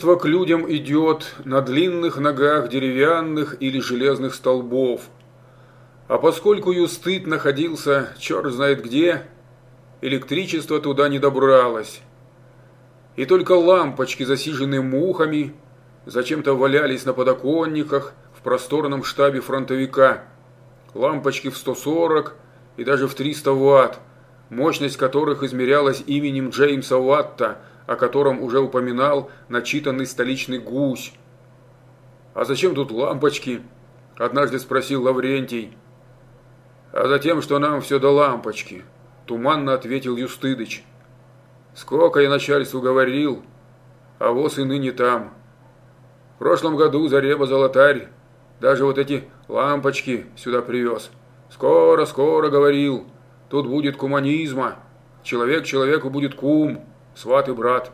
Электричество к людям идет на длинных ногах деревянных или железных столбов. А поскольку Юстыт находился черт знает где, электричество туда не добралось. И только лампочки, засиженные мухами, зачем-то валялись на подоконниках в просторном штабе фронтовика. Лампочки в 140 и даже в 300 ватт, мощность которых измерялась именем Джеймса Ватта – о котором уже упоминал начитанный столичный гусь. «А зачем тут лампочки?» – однажды спросил Лаврентий. «А затем, что нам все до лампочки», – туманно ответил Юстыдыч. «Сколько я начальству говорил, а воз и ныне там. В прошлом году Зареба-Золотарь даже вот эти лампочки сюда привез. Скоро, скоро, говорил, тут будет куманизма, человек человеку будет кум» сват и брат.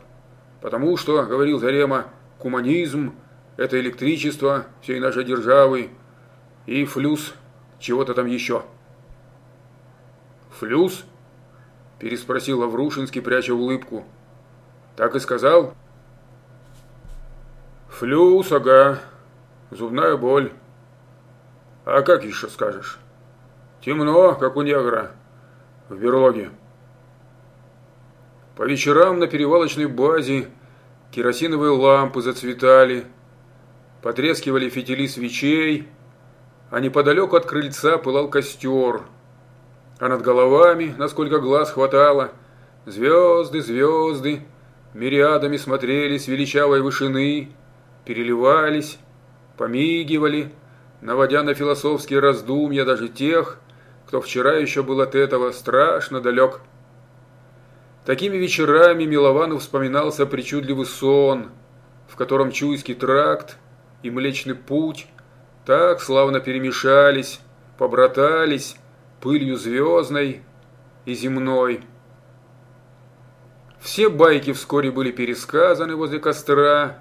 Потому что, говорил Зарема, куманизм – это электричество всей нашей державы и флюс чего-то там еще. «Флюс?» – переспросил Лаврушинский, пряча улыбку. «Так и сказал?» «Флюс, ага. Зубная боль. А как еще скажешь? Темно, как у негра в берлоге». По вечерам на перевалочной базе керосиновые лампы зацветали, потрескивали фитили свечей, а неподалеку от крыльца пылал костер. А над головами, насколько глаз хватало, звезды, звезды, мириадами смотрели с величавой вышины, переливались, помигивали, наводя на философские раздумья даже тех, кто вчера еще был от этого страшно далек. Такими вечерами Миловану вспоминался причудливый сон, в котором Чуйский тракт и Млечный путь так славно перемешались, побратались пылью звездной и земной. Все байки вскоре были пересказаны возле костра,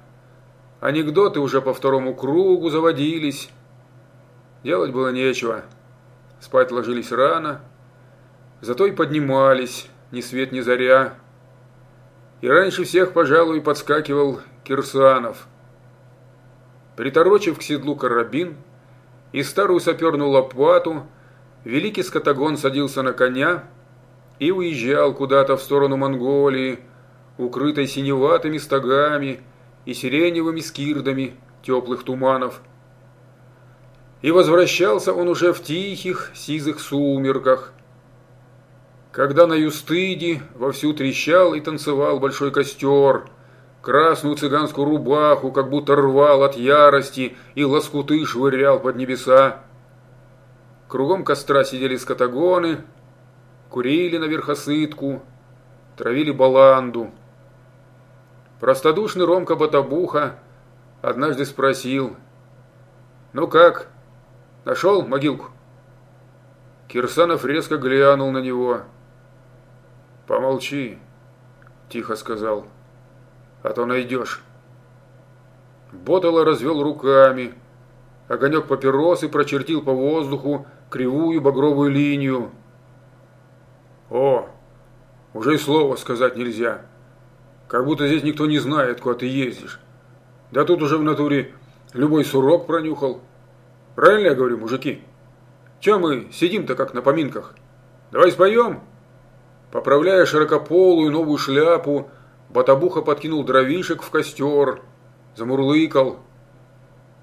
анекдоты уже по второму кругу заводились. Делать было нечего. Спать ложились рано, зато и поднимались, ни свет ни заря. И раньше всех, пожалуй, подскакивал Кирсанов. Приторочив к седлу карабин и старую саперную лопату, великий скотагон садился на коня и уезжал куда-то в сторону Монголии, укрытой синеватыми стогами и сиреневыми скирдами теплых туманов. И возвращался он уже в тихих, сизых сумерках, когда на Юстыде вовсю трещал и танцевал большой костер, красную цыганскую рубаху как будто рвал от ярости и лоскуты швырял под небеса. Кругом костра сидели скотагоны, курили на верхосытку, травили баланду. Простодушный Ромка Батабуха однажды спросил, «Ну как, нашел могилку?» Кирсанов резко глянул на него – «Помолчи», – тихо сказал, – «а то найдешь». Ботало развел руками. Огонек папиросы прочертил по воздуху кривую багровую линию. «О, уже и слова сказать нельзя. Как будто здесь никто не знает, куда ты ездишь. Да тут уже в натуре любой сурок пронюхал. Правильно я говорю, мужики? Чем мы сидим-то как на поминках? Давай споем?» Поправляя широкополую новую шляпу, Батабуха подкинул дровишек в костер, замурлыкал.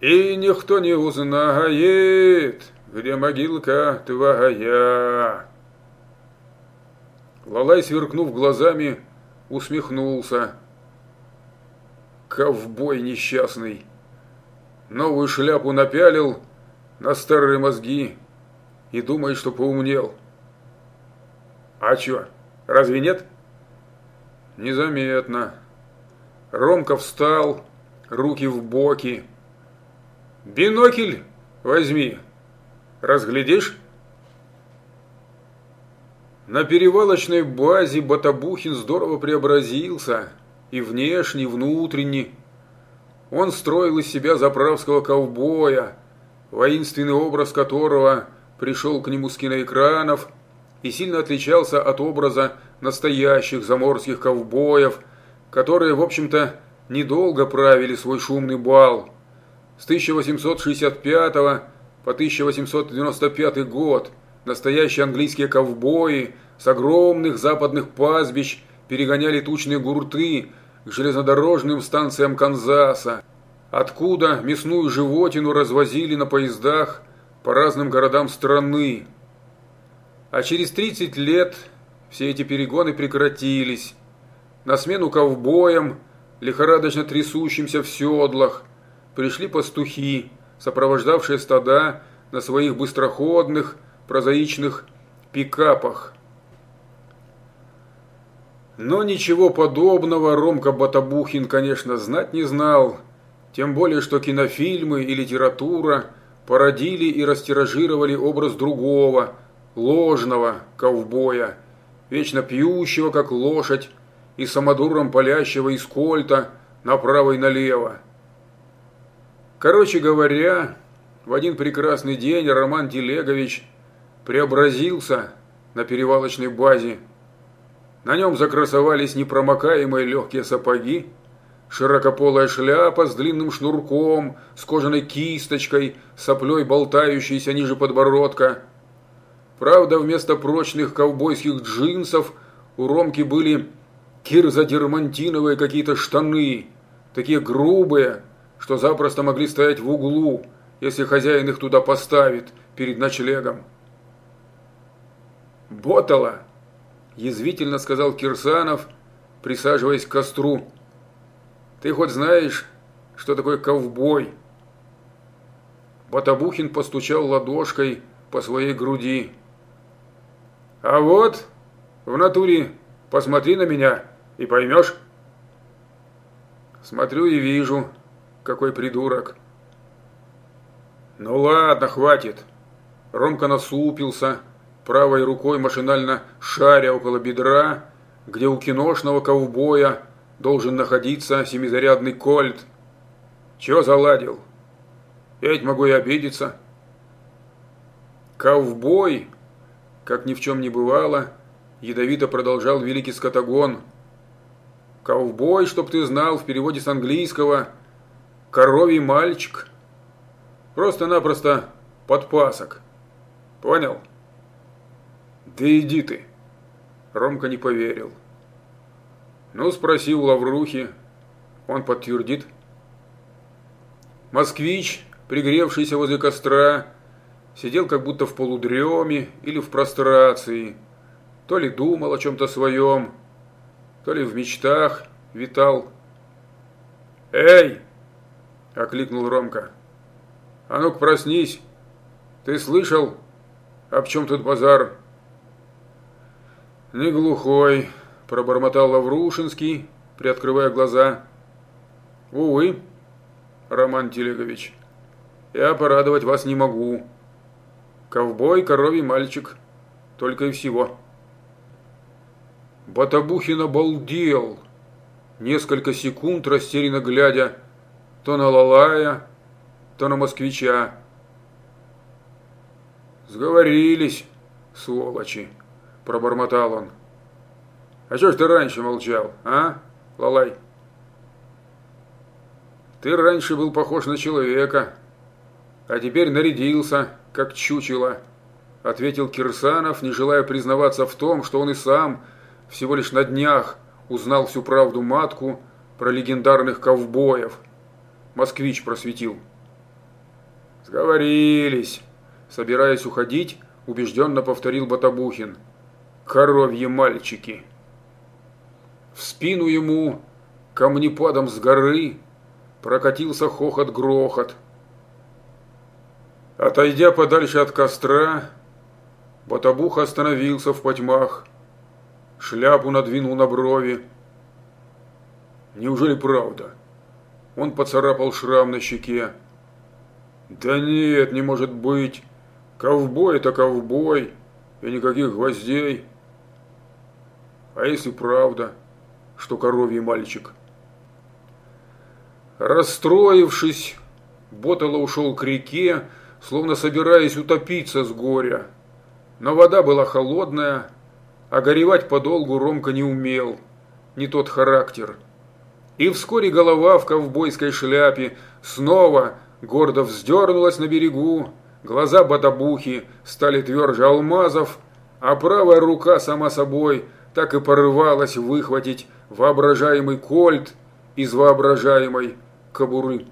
«И никто не узнает, где могилка твоя!» Лалай, сверкнув глазами, усмехнулся. Ковбой несчастный. Новую шляпу напялил на старые мозги и думает, что поумнел. А чё, разве нет? Незаметно. Ромка встал, руки в боки. Бинокль возьми, разглядишь? На перевалочной базе Батабухин здорово преобразился, и внешне, и внутренне. Он строил из себя заправского ковбоя, воинственный образ которого пришел к нему с киноэкранов – и сильно отличался от образа настоящих заморских ковбоев, которые, в общем-то, недолго правили свой шумный бал. С 1865 по 1895 год настоящие английские ковбои с огромных западных пастбищ перегоняли тучные гурты к железнодорожным станциям Канзаса, откуда мясную животину развозили на поездах по разным городам страны. А через 30 лет все эти перегоны прекратились. На смену ковбоям, лихорадочно трясущимся в седлах, пришли пастухи, сопровождавшие стада на своих быстроходных, прозаичных пикапах. Но ничего подобного Ромка Батабухин, конечно, знать не знал, тем более, что кинофильмы и литература породили и растиражировали образ другого, ложного ковбоя, вечно пьющего, как лошадь, и самодуром палящего из кольта направо и налево. Короче говоря, в один прекрасный день Роман Телегович преобразился на перевалочной базе. На нем закрасовались непромокаемые легкие сапоги, широкополая шляпа с длинным шнурком, с кожаной кисточкой, соплей болтающейся ниже подбородка. Правда, вместо прочных ковбойских джинсов у Ромки были кирзодермантиновые какие-то штаны, такие грубые, что запросто могли стоять в углу, если хозяин их туда поставит перед ночлегом. «Ботала!» – язвительно сказал Кирсанов, присаживаясь к костру. «Ты хоть знаешь, что такое ковбой?» Батабухин постучал ладошкой по своей груди. «А вот, в натуре, посмотри на меня и поймешь». «Смотрю и вижу», какой придурок. Ну ладно, хватит. Ромка насупился, правой рукой машинально шаря около бедра, где у киношного ковбоя должен находиться семизарядный кольт. Чего заладил? Я ведь могу и обидеться. Ковбой, как ни в чем не бывало, ядовито продолжал великий скотагон. Ковбой, чтоб ты знал, в переводе с английского – коровий мальчик. Просто-напросто подпасок. Понял? Да иди ты. Ромка не поверил. Ну, спроси у Лаврухи. Он подтвердит. Москвич, пригревшийся возле костра, сидел как будто в полудреме или в прострации. То ли думал о чем-то своем, то ли в мечтах витал. «Эй!» – окликнул Ромка. «А ну-ка проснись! Ты слышал, об чем тут базар?» «Не глухой», – пробормотал Лаврушинский, приоткрывая глаза. «Увы, Роман Телегович, я порадовать вас не могу. Ковбой, коровий мальчик, только и всего». Батабухин обалдел, несколько секунд растерянно глядя то на Лалая, то на москвича. «Сговорились, сволочи!» – пробормотал он. «А что ж ты раньше молчал, а, Лалай?» «Ты раньше был похож на человека, а теперь нарядился, как чучело», – ответил Кирсанов, не желая признаваться в том, что он и сам всего лишь на днях узнал всю правду матку про легендарных ковбоев – Москвич просветил. Сговорились. Собираясь уходить, убежденно повторил Батабухин. Коровьи мальчики. В спину ему камнепадом с горы прокатился хохот-грохот. Отойдя подальше от костра, Батабух остановился в потьмах, шляпу надвинул на брови. Неужели правда? Он поцарапал шрам на щеке. «Да нет, не может быть. Ковбой – это ковбой, и никаких гвоздей. А если правда, что коровий мальчик?» Расстроившись, Ботало ушел к реке, словно собираясь утопиться с горя. Но вода была холодная, а горевать подолгу Ромка не умел, не тот характер. И вскоре голова в ковбойской шляпе снова гордо вздернулась на берегу, глаза бадабухи стали тверже алмазов, а правая рука сама собой так и порывалась выхватить воображаемый кольт из воображаемой кобуры.